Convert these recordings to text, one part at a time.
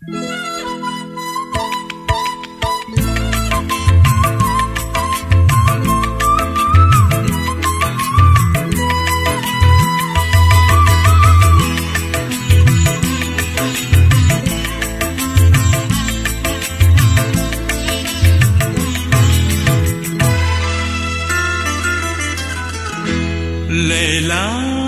lệ baru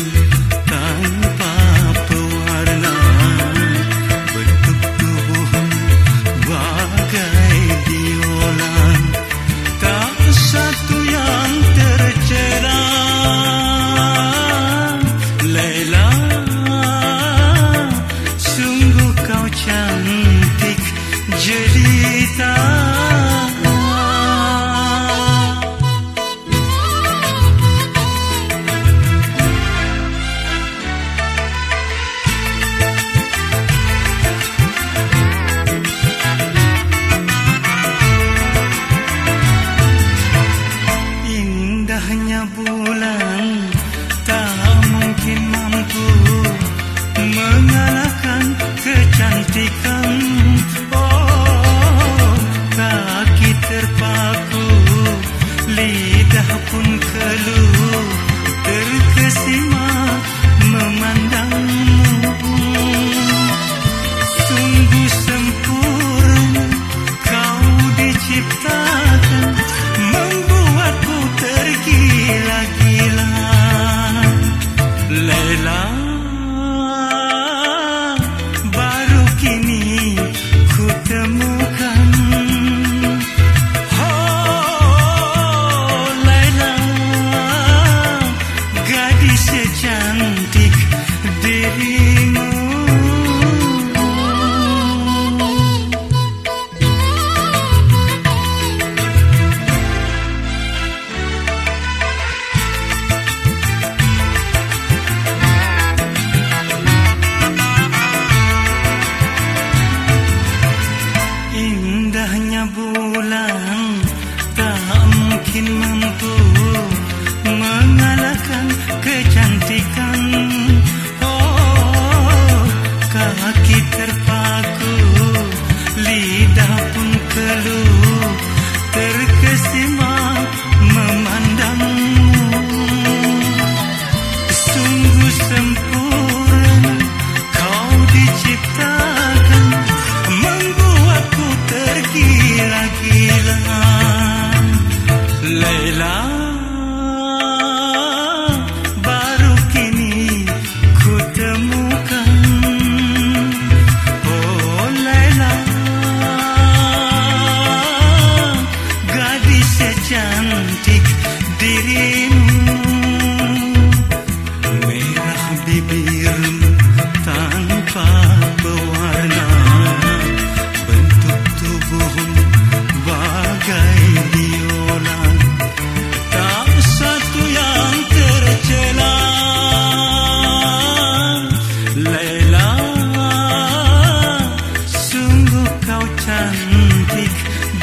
kun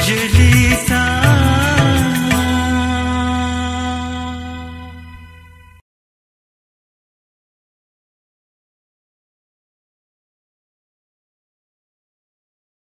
जलिता